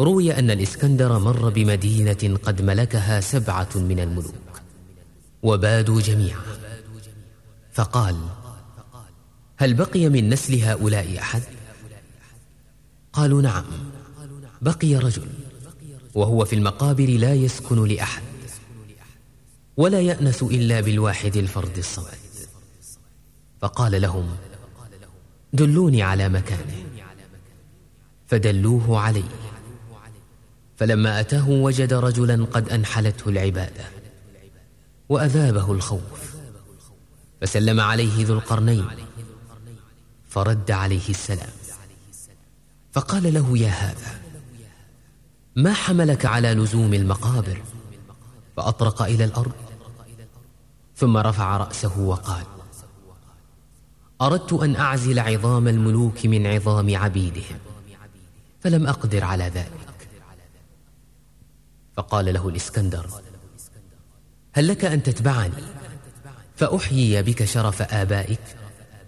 روي أن الإسكندر مر بمدينة قد ملكها سبعة من الملوك وبادوا جميعا. فقال هل بقي من نسل هؤلاء أحد؟ قالوا نعم بقي رجل وهو في المقابر لا يسكن لأحد ولا يأنس إلا بالواحد الفرد الصمد. فقال لهم دلوني على مكانه فدلوه عليه فلما أتاه وجد رجلا قد أنحلته العبادة وأذابه الخوف فسلم عليه ذو القرنين فرد عليه السلام. فقال له يا هذا ما حملك على لزوم المقابر؟ فأطرق إلى الأرض ثم رفع رأسه وقال أردت أن أعزل عظام الملوك من عظام عبيدهم فلم أقدر على ذلك. فقال له الإسكندر هل لك أن تتبعني؟ فأحيي بك شرف آبائك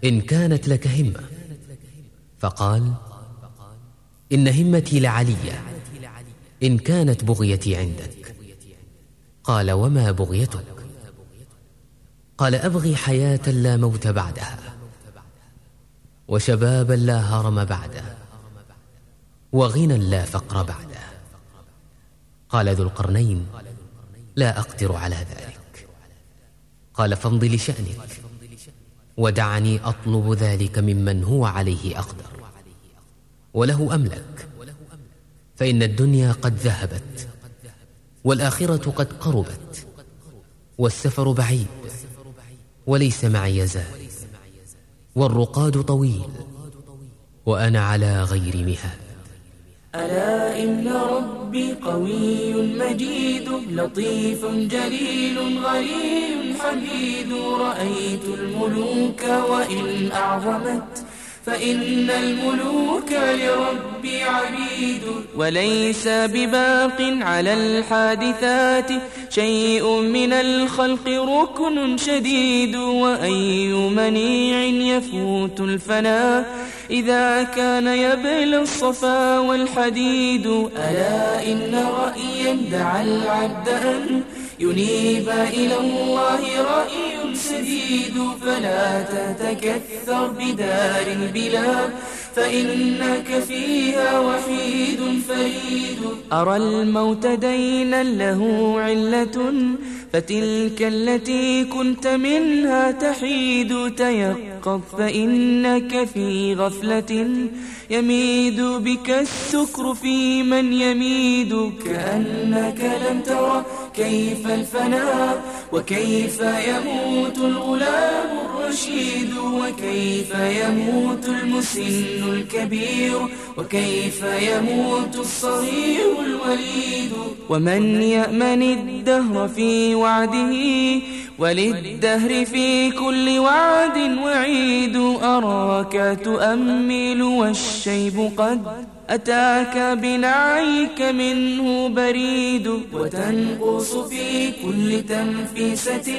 إن كانت لك همة. فقال إن همتي لعلية إن كانت بغيتي عندك. قال وما بغيتك؟ قال أبغي حياة لا موت بعدها وشبابا لا هرم بعده وغنى لا فقر بعده. قال ذو القرنين لا أقدر على ذلك. قال فامض لشأنك ودعني أطلب ذلك ممن هو عليه أقدر وله أملك. فإن الدنيا قد ذهبت والآخرة قد قربت والسفر بعيد وليس معي زاد والرقاد طويل وأنا على غير مهاد. ألا إن ربي قوي مجيد لطيف جليل غني حميد. رأيت الملوك وإن أعظمت فإن الملوك لربي عبيد وليس بباق على الحادثات شيء من الخلق ركن شديد وأي منيع يفوت الفنا إذا كان يبلى الصفا والحديد ألا إن رأيا دعا العبد أن ينيب إلى الله رأي سديد فلا تتكثر بدار بلا فإنك فيها وحيد فريد. أرى الموت دينا له علة فتلك التي كنت منها تحيد تيقظ فإنك في غفلة. يميد بك السكر في من يميد كأنك لم ترى كيف الفناء وكيف يموت الغلام الرشيد وكيف يموت المسن الكبير وكيف يموت الصغير الوليد. ومن يأمن الدهر في وعده وللدهر في كل وعد وعيد أراك تؤمل والشيب قد أتاك بنعيك منه بريد وتنقص في كل تنفيسة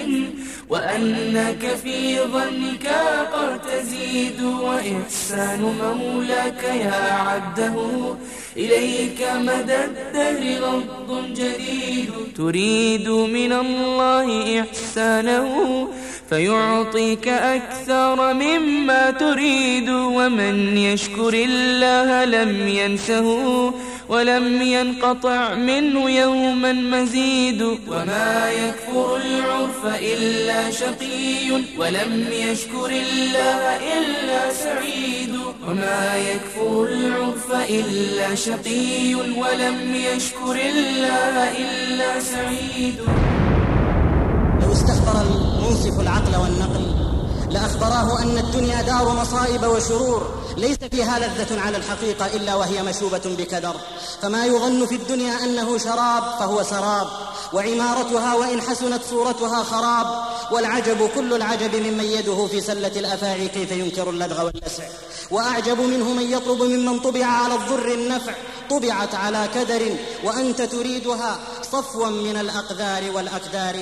وأنك في ظنك قد تزيد وإحسان مولاك يا عبده إليك مدى الدهر غض جديد تريد من الله إحسانه فيعطيك أكثر مما تريد ومن يشكر الله لم ينسه ولم ينقطع منه يوما مزيد وما يكفر العرف إلا شقي ولم يشكر الله إلا سعيد وما يكفر العرف إلا شقي ولم يشكر الله إلا سعيد المنصف العقل والنقل. لأخبراه أن الدنيا دار مصائب وشرور ليس فيها لذة على الحقيقة إلا وهي مشوبة بكدر. فما يظن في الدنيا أنه شراب فهو سراب. وعمارتها وإن حسنت صورتها خراب. والعجب كل العجب ممن يده في سلة الأفاعي كيف ينكر اللدغ واللسع. وأعجب منه من يطلب ممن طبع على الضر النفع طبعت على كدر وأنت تريدها صفوا من الأقدار والأكدار.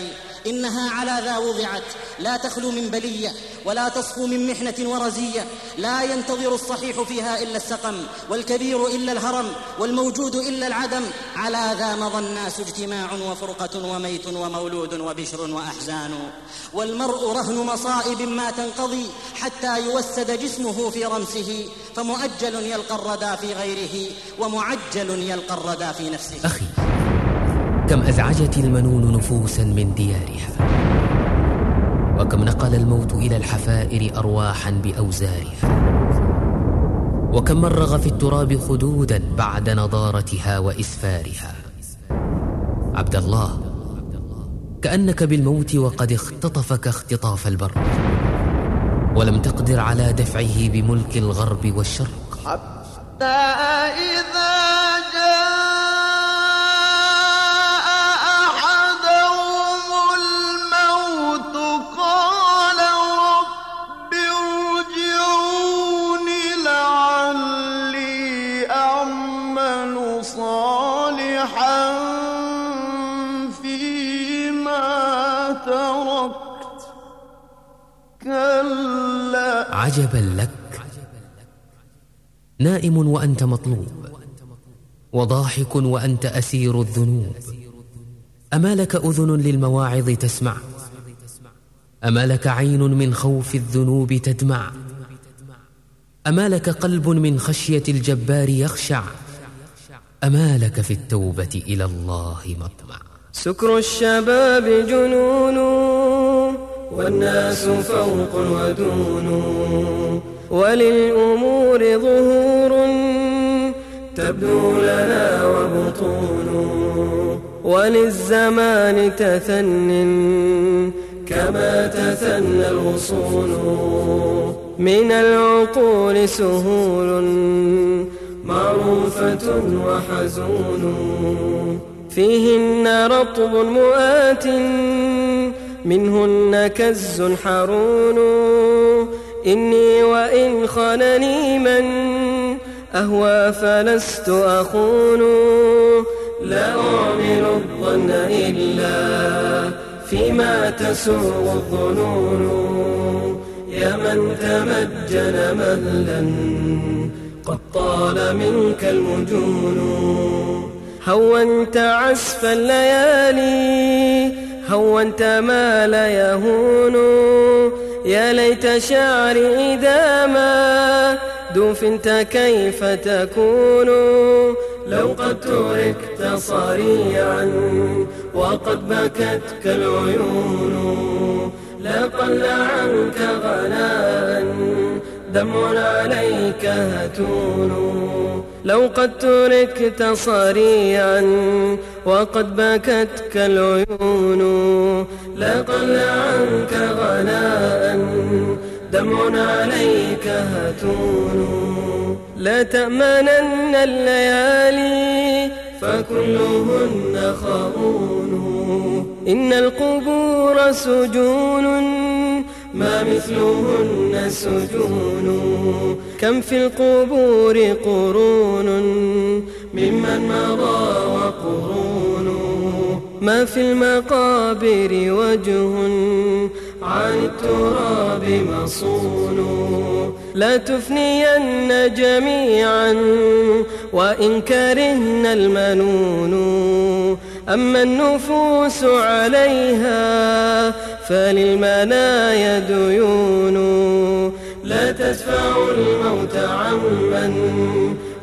إنها على ذا وضعت. لا تخلو من بلية ولا تصفو من محنة ورزية. لا ينتظر الصحيح فيها إلا السقم والكبير إلا الهرم والموجود إلا العدم. على ذا مضى الناس اجتماع وفرقة وميت ومولود وبشر وأحزان. والمرء رهن مصائب ما تنقضي حتى يوسد جسمه في رمسه فمؤجل يلقى الردى في غيره ومعجل يلقى الردى في نفسه. أخي كم أزعجت المنون نفوسا من ديارها وكم نقل الموت إلى الحفائر أرواحا بأوزارها وكم مرغ في التراب خدودا بعد نضارتها وإسفارها. عبد الله كأنك بالموت وقد اختطفك اختطاف البر ولم تقدر على دفعه بملك الغرب والشرق. حتى إذا عجبا لك. نائم وأنت مطلوب وضاحك وأنت أسير الذنوب. أما لك أذن للمواعظ تسمع أما لك عين من خوف الذنوب تدمع. أما لك قلب من خشية الجبار يخشع. أما لك في التوبة إلى الله مطمع. سكر الشباب جنون. والناس فوق ودون. وللأمور ظهور تبدو لنا وبطون. وللزمان تثن كما تثنى الغصون من العقول سهول معروفة وحزون. فيهن رطب مؤات منهن كز حرون. إني وإن خانني من أهوى فلست أخون. لا أعمل الظن إلا فيما تسوغ الظنون. يا من تمجن مهلا قد طال منك المجون. هونت عسف الليالي هونت ما لا يهون. يا ليت شعري إذا ما دفنت كيف تكون. لو قد تركت صريعا وقد بكتك العيون لقل عنك غناء دمع عليك هتون لو قد تركت صريعا وقد بكتك العيون لقل عنك غناء. دمع عليك هتون لا تأمنن الليالي فكلهن خاون إن القبور سجون ما مثلهن سجون. كم في القبور قرون. ممن مضى وقرون. ما في المقابر وجه عن التراب مصون. لا تفنين جميعا وإن كرهن المنون. أما النفوس عليها فللمنايا ديون. لا تدفع الموت عمن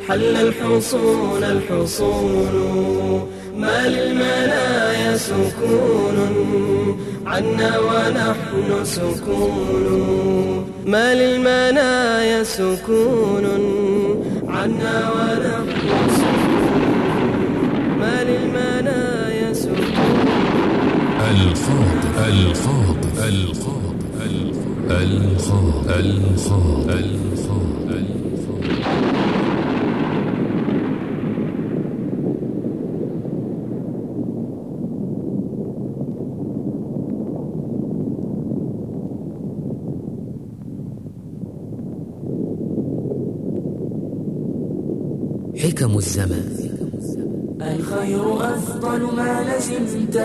حل الحصون الحصون. ما للمنايا سكون. عنا ونحن سكون. ما للمنايا سكون. عنا ونحن سكون. ما للمنايا الخاطر الخاطر الخاطر الخاطر الخاطر الخاطر حكم الزمان. الخير أفضل ما لزمت.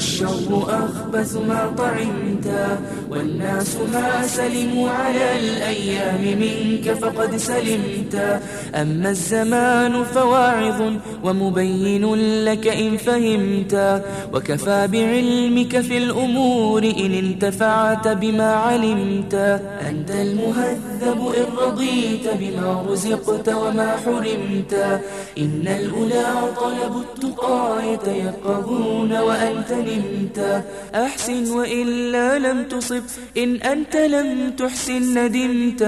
والشر أخبث ما طعمت. والناس ما سلموا على الأيام منك فقد سلمت. أما الزمان فواعظ ومبين لك إن فهمت. وكفى بعلمك في الأمور إن انتفعت بما علمت. أنت المهذب إن رضيت بما رزقت وما حرمت. إن الأولى طلبوا التقى يتيقظون وأنت نمت. أحسن وإلا لم تصب إن أنت لم تحسن ندمت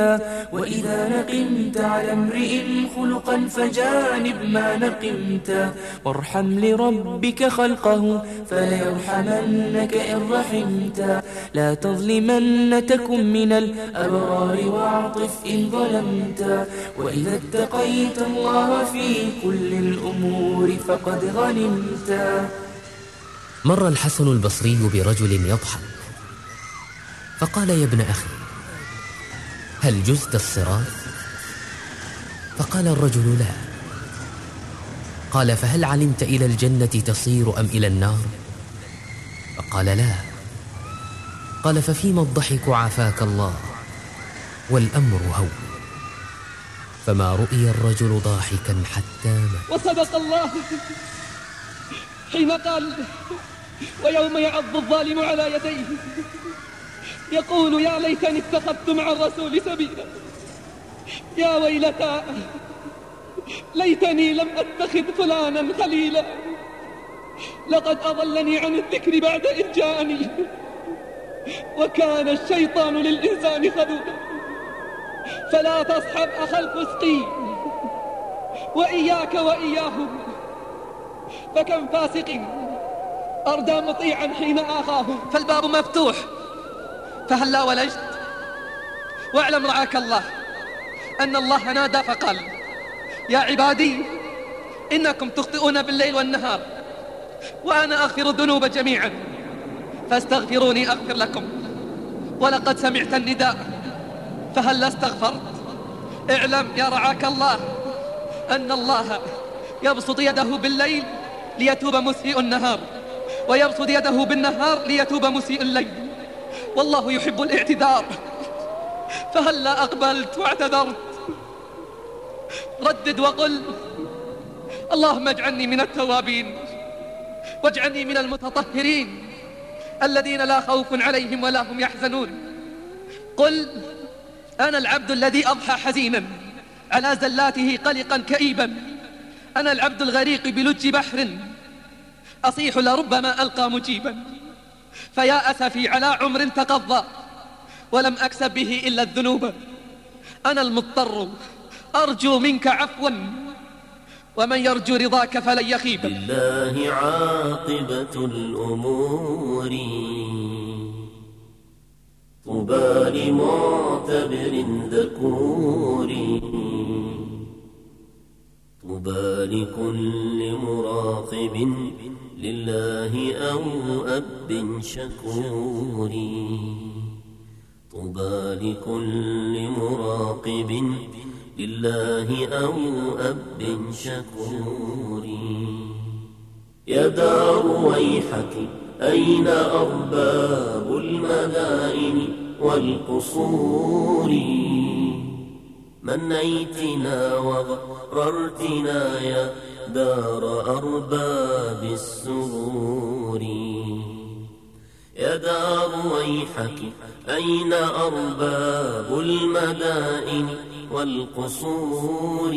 وإذا نقمت على امرئ خلقا فجانب ما نقمت وارحم لربك خلقه فليرحمنك إن رحمت لا تظلمن تكن من الأبرار واعطف إن ظلمت وإذا اتقيت الله في كل الأمور فقد غنمت مر الحسن البصري برجل يضحك فقال يا ابن أخي هل جزت الصراط؟ فقال الرجل لا. قال فهل علمت إلى الجنة تصير أم إلى النار؟ فقال لا. قال ففيما الضحك عافاك الله والأمر هو. فما رؤي الرجل ضاحكا حتى مات. وصدق الله حين قال ويوم يعض الظالم على يديه. يقول يا ليتني اتخذت مع الرسول سبيلا. يا ويلتى ليتني لم أتخذ فلانا خليلا. لقد أضلني عن الذكر بعد إذ جاءني. وكان الشيطان للإنسان خذولا. فلا تصحب اخا الفسقي وإياك وإياهم. فكم فاسق. أردى مطيعا حين آخاه. فالباب مفتوح. فهلا ولجت. واعلم رعاك الله أن الله نادى فقال يا عبادي إنكم تخطئون بالليل والنهار وأنا أغفر الذنوب جميعا فاستغفروني أغفر لكم. ولقد سمعت النداء فهل استغفرت؟ اعلم يا رعاك الله أن الله يبسط يده بالليل ليتوب مسيء النهار ويبسط يده بالنهار ليتوب مسيء الليل. والله يحب الاعتذار. فهلا أقبلت واعتذرت ردد وقل اللهم اجعلني من التوابين واجعلني من المتطهرين الذين لا خوف عليهم ولا هم يحزنون. قل أنا العبد الذي أضحى حزينا على زلاته قلقا كئيبا. أنا العبد الغريق بلج بحر أصيح لربما ألقى مجيبا. فيا أسفي على عمر تقضى ولم أكسب به إلا الذنوب. أنا المضطر أرجو منك عفوا ومن يرجو رضاك فلن يخيب. لله عاقبة الأمور. طوبى لمعتبر ذكور. طوبى لكل مراقب لله أو أب شكور. طوبى لكل مراقب لله أو أب شكور. يا دار ويحك أين أرباب المدائن والقصور؟ منيتنا وغررتنا يا دار أرباب السرور. يا دار ويحك أين أرباب المدائن والقصور؟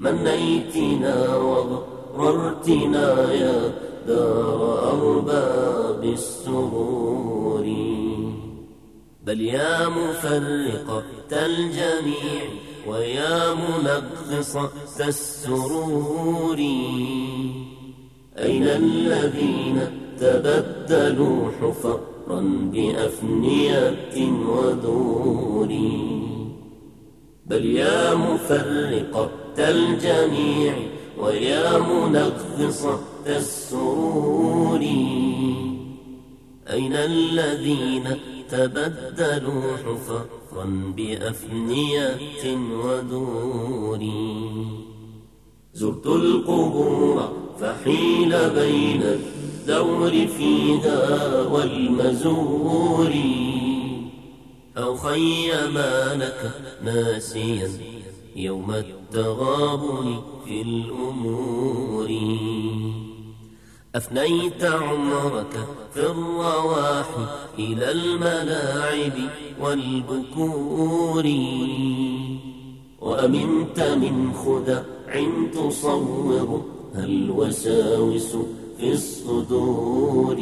منيتنا وغررتنا يا دار أرباب السرور. بل يا مفرقة الجميع ويا منغصة السرور أين الذين تبدلوا حفرا بأفنية ودور؟ بل يا مفرقة الجميع ويا منغصة السرور أين الذين تبدلوا حفرا بأفنية ودور. زرت القبور فحيل بين الدور فيها والمزور. أو خيمانك ناسيا يوم التغابن في الأمور. أفنيت عمرك في الرواح إلى الملاعب والبكور. وأمنت من خدع تصور الوساوس في الصدور.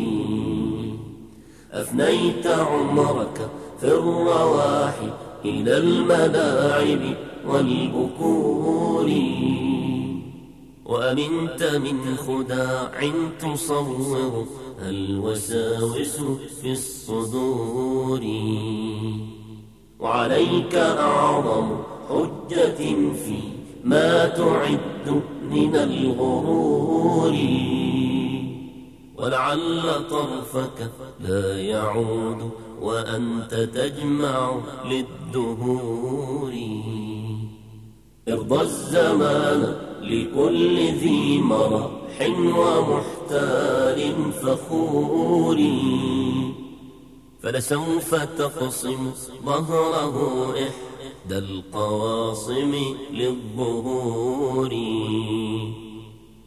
أفنيت عمرك في الرواح إلى الملاعب والبكور. وأمنت من خداع تصور الوساوس في الصدور. وعليك أعظم حجة في ما تعد من الغرور. ولعل طرفك لا يعود وأنت تجمع للدهور. ارضى الزمان لكل ذي مرح ومحتال فخور فلسوف تقصم ظهره إحدى القواصم للظهور.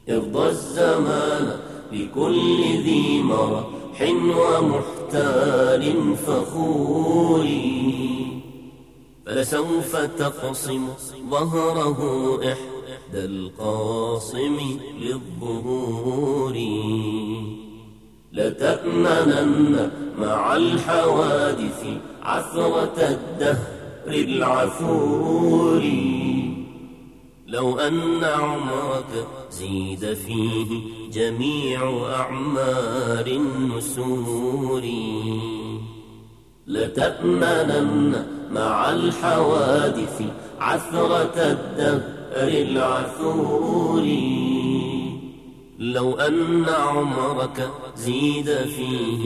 ارضى الزمان لكل ذي مرح ومحتال فخور فلسوف تقصم ظهره إحدى القاصم للظهور. لتأمنن مع الحوادث عثرة الدهر العفور لو أن عمرك زيد فيه جميع أعمار النسور. لتأمنن مع الحوادث عثرة الدهر العثور لو أن عمرك زيد فيه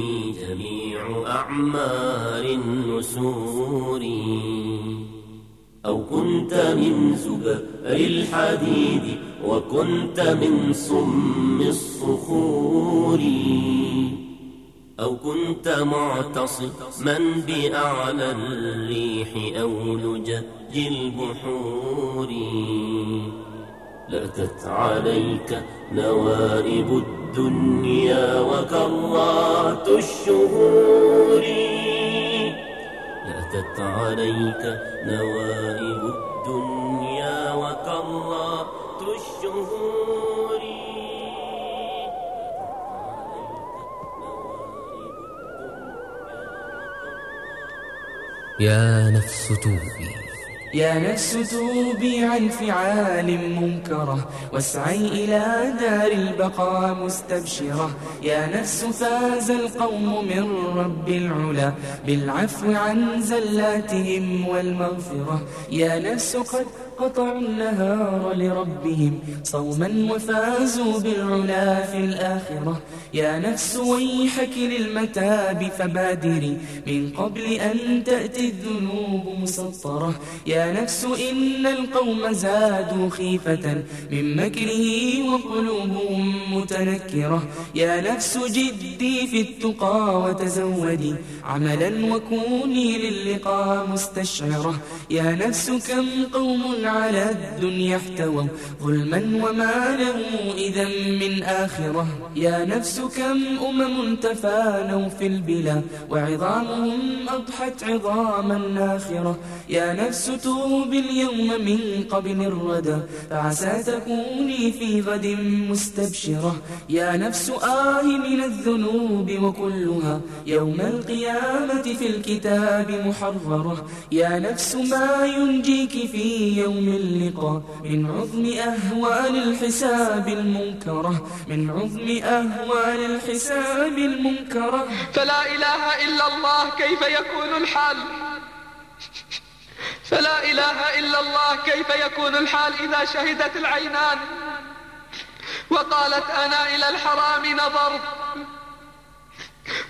جميع أعمار النسور. أو كنت من زبر الحديد وكنت من صم الصخور. أو كنت معتصما بأعلى الريح أو لجج البحور. لأتت عليك نوائب الدنيا وكرات الشهور. لأتت عليك نوائب الدنيا وكرات الشهور. يا نفس توبي. يا نفس توبي عن فعال منكرة. واسعي إلى دار البقاء مستبشرة. يا نفس فاز القوم من رب العلا. بالعفو عن زلاتهم والمغفرة. يا نفس قد قطعوا النهار لربهم صوما وفازوا بالعلا في الآخرة. يا نفس ويحك للمتاب فبادري من قبل أن تأتي الذنوب مسطرة. يا نفس إن القوم زادوا خيفة من مكره وقلوبهم متنكرة. يا نفس جدي في التقى وتزودي عملا وكوني للقاء مستشعرة. يا نفس كم قوم على الدنيا احتووا ظلما وما له إذا من آخرة. يا نفس كم أمم تفانوا في البلا وعظامهم أضحت عظاما ناخرة يا نفس توب اليوم من قبل الردى فعسى تكوني في غد مستبشرة. يا نفس آه من الذنوب وكلها يوم القيامة في الكتاب محررة. يا نفس ما ينجيك في يوم اللقاء. من عظم أهوال الحساب المنكرة. من عظم أهوال الحساب المنكرة. فلا إله إلا الله كيف يكون الحال؟ فلا إله إلا الله كيف يكون الحال إذا شهدت العينان؟ وقالت أنا إلى الحرام نظرت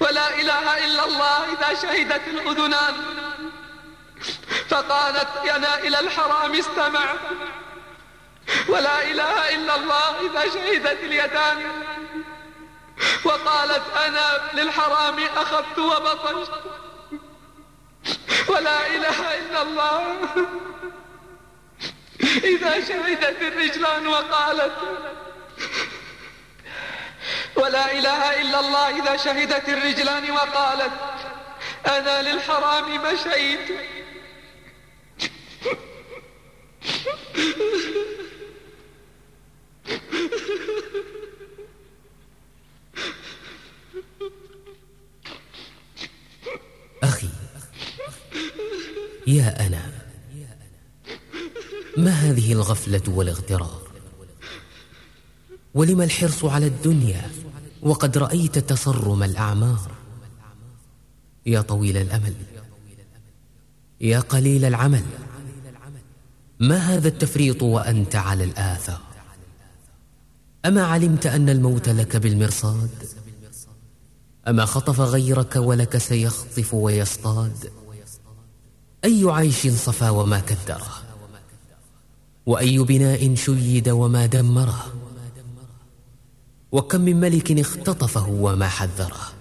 ولا إله إلا الله إذا شهدت الأذنان. فقالت أنا إلى الحرام استمع. ولا إله إلا الله إذا شهدت اليدان وقالت أنا للحرام أخذت وبطشت. ولا إله إلا الله. إذا شهدت الرجلان وقالت. ولا إله إلا الله إذا شهدت الرجلان وقالت. أنا للحرام مشيت. أخي يا أنا ما هذه الغفلة والاغترار؟ ولم الحرص على الدنيا وقد رأيت تصرم الأعمار؟ يا طويل الأمل يا قليل العمل ما هذا التفريط وأنت على الآثار أما علمت أن الموت لك بالمرصاد؟ أما خطف غيرك ولك سيخطف ويصطاد؟ أي عيش صفى وما كدره؟ وأي بناء شيد وما دمره؟ وكم من ملك اختطفه وما حذره؟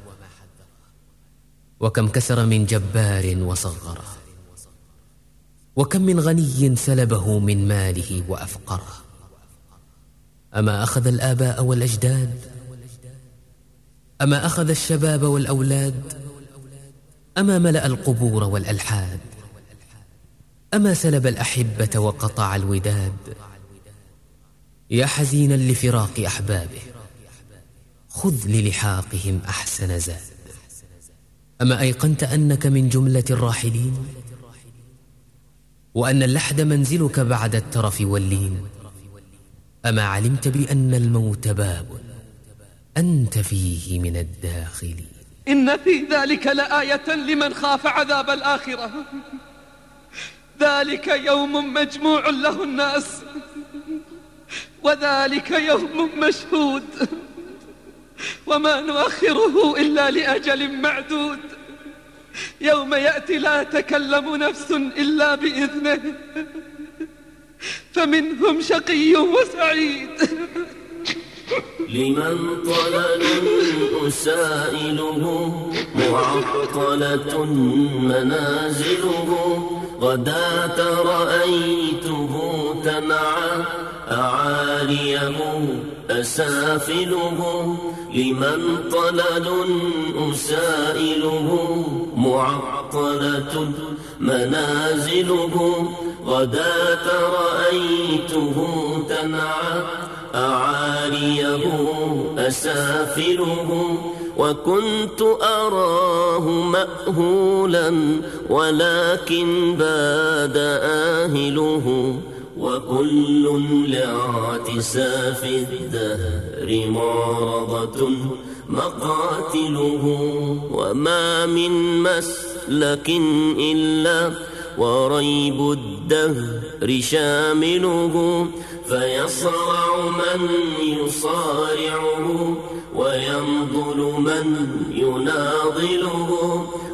وكم كسر من جبار وصغره؟ وكم من غني سلبه من ماله وأفقره. أما أخذ الآباء والأجداد؟ أما أخذ الشباب والأولاد؟ أما ملأ القبور والألحاد؟ أما سلب الأحبة وقطع الوداد؟ يا حزينا لفراق أحبابه خذ للحاقهم أحسن زاد. أما أيقنت أنك من جملة الراحلين؟ وأن اللحد منزلك بعد الترف واللين. أما علمت بأن الموت باب أنت فيه من الداخلين. إن في ذلك لآية لمن خاف عذاب الآخرة. ذلك يوم مجموع له الناس. وذلك يوم مشهود. وما نؤخره إلا لأجل معدود. يوم يأتي لا تكلم نفس إلا بإذنه. فمنهم شقي وسعيد. لمن طلل أسائله معطلة منازله. غداة رأيته تنعى أعاليه أسافله. لمن طلل أسائله معطلة منازله غداة رأيته تنعى أعاليه أسافله وكنت أراه مأهولا ولكن باد آهله وكل لاعتساف الدهر معرضة مقاتله وما من مسلك إلا وريب الدهر شامله فيصرع من يصارعه وينضل من يناضله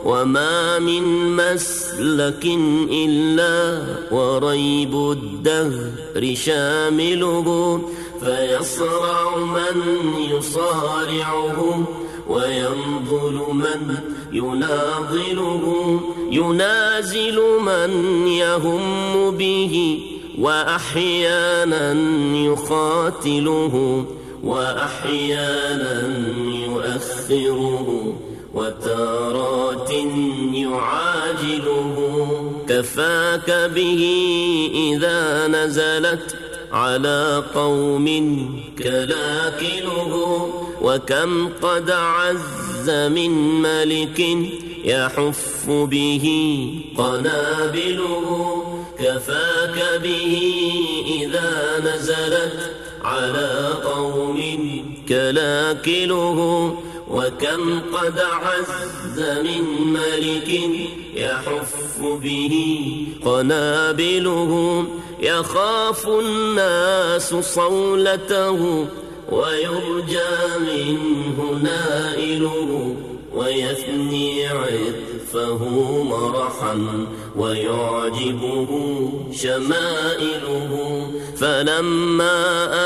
وما من مسلك إلا وريب الدهر شامله فيصرع من يصارعه وينضل من يناضله ينازل من يهم به وأحيانا يقاتله وأحيانا يؤخره وتارات يعاجله. كفاك به إذا نزلت على قوم كلاكله وكم قد عز من ملك يحف به قنابله كفاك به إذا نزلت على قوم كلاكله وكم قد عز من ملك يحف به قنابله يخاف الناس صولته ويرجى منه نائله ويثني عطفه مرحا ويعجبه شمائله. فلما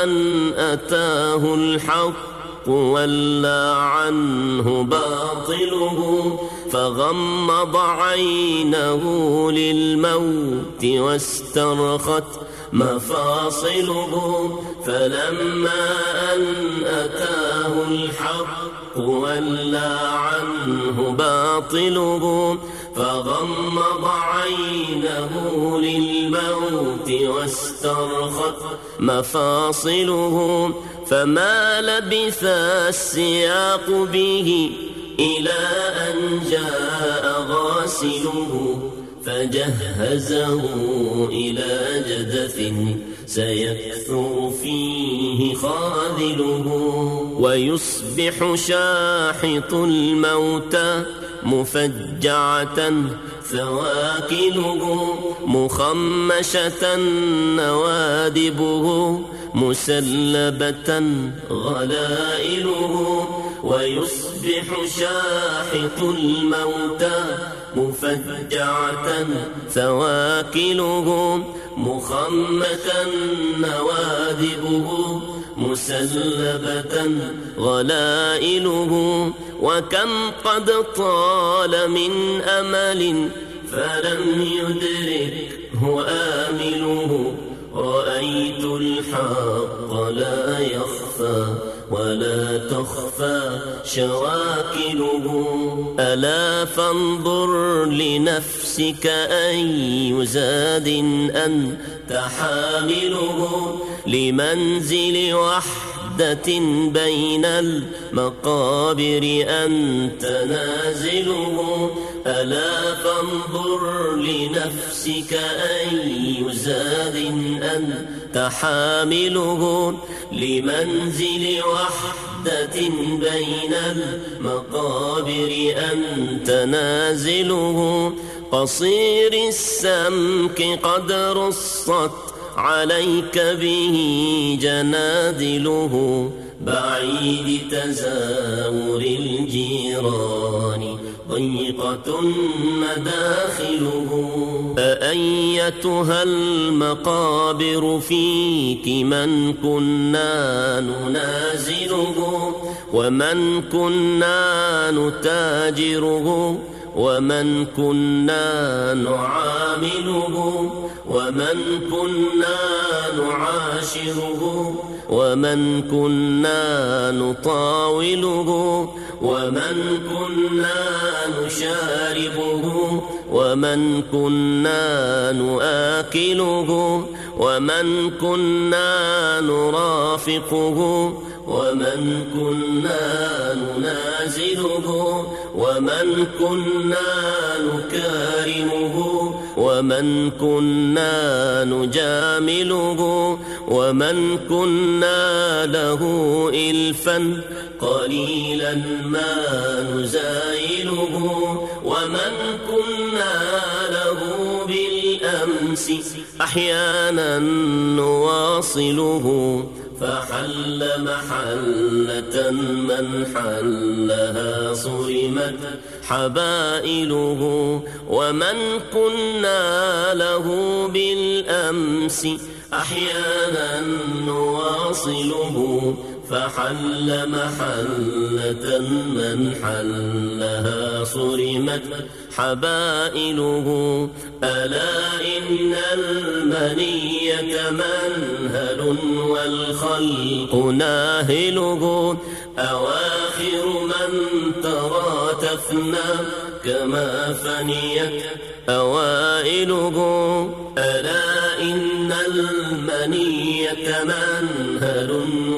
أن أتاه الحق ولى عنه باطله فغمض عينه للموت واسترخت مفاصله. فلما أن أتاه الحق ولى عنه باطله فغمض عينه للموت واسترخت مفاصله فما لبث السياق به إلى أن جاء غاسله فجهزه إلى جدث سيكثر فيه خاذله ويصبح شاحط الموتى مفجعة ثواكله مخمشة نوادبه مسلبة غلائله ويصبح شاحط الموتى مفجعة ثواكله مخمة نوادبه مسلبة غلائله. وكم قد طال من أمل فلم يدركه آمله. رأيت الحق لا يخفى. ولا تخفى شواكله ألا فانظر لنفسك أي زاد أنت حامله لمنزل وحدة بين المقابر أنت نازله ألا فانظر لنفسك أي زاد أنت حامله لمنزل وحدة بين المقابر أنت نازله قصير السمك قد رصت عليك به جنادله بعيد تزاور الجيران ضيقة مداخله. أأيتها المقابر فيك من كنا ننازله؟ ومن كنا نتاجره؟ ومن كنا نعامله؟ ومن كنا نعاشره؟ ومن كنا نطاوله؟ ومن كنا نشاربه ومن كنا نآكله ومن كنا نرافقه ومن كنا ننازله ومن كنا نكارمه ومن كنا نجامله ومن كنا له إلفا قليلا ما نزايله ومن كنا له بالأمس أحيانا نواصله فحل محلة من حلها صرمت حبائله ومن كنا له بالأمس أحيانا نواصله فحل محلة من حلها صرمت حبائله ألا إن المنية منهل والخلق ناهله. أواخر من ترى تفنى كما فنيت أوائله. ألا إن المنية منهل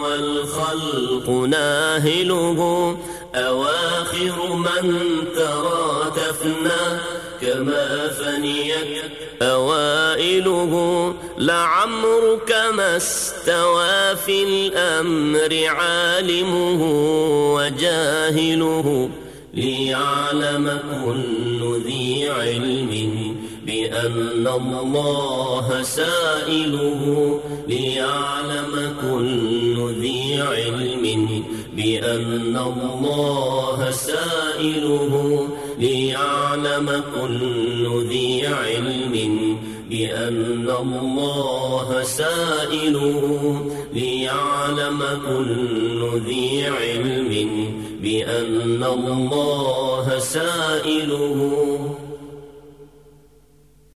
والخلق ناهله. أواخر من ترى تفنى كما فنيت أوائله لعمرك ما استوى في الأمر عالمه وجاهله ليعلم كل ذي علم بأن الله سائله ليعلم كل ذي علم بأن الله سائله ليعلم كل ذي علم. بأن الله سائله ليعلم كل ذي علم. بأن الله سائله